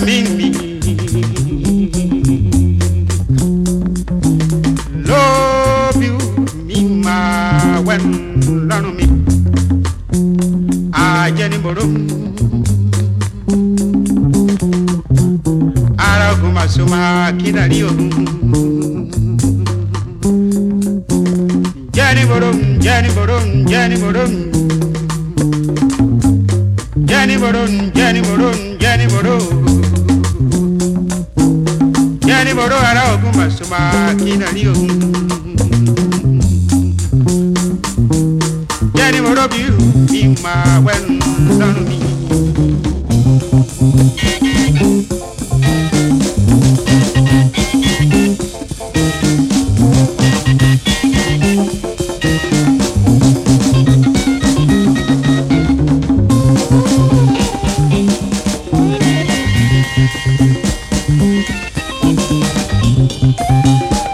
mingi love you mi ma wen lanu mi ajeni moro araguma suma kidari ogun jani borom jani borom jani borom jani borom jani borom jani borom koro ara ogun Pasuma Akinari ogun. Jẹ́ni mo rọ́bì irú mi máa wẹ́nu lọ́rùn mi. Thank you.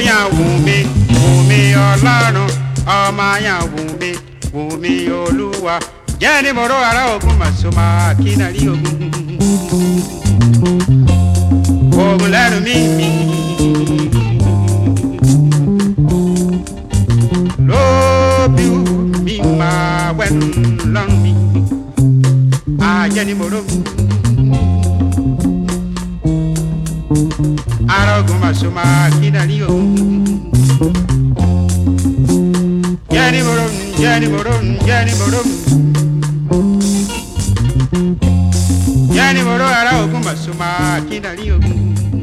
yàn wù mí wù mí ọlọ́run ọmọ yàn wù mí wù mí olúwa jẹ́ ní mọ̀rọ̀ ara ogun màsùmá kí nàrí ogun ogun lẹ́nu mi mi. lóbi mi máa wẹ́nu lọ́rùn mi àjẹ́ ní mọ̀rọ̀ mi arógun màsùmá kídàní o. jẹ́ni bòrò nù jẹ́ni bòrò nù jẹ́ni bòrò nù. jẹ́ni bòrò arógun màsùmá kídàní o.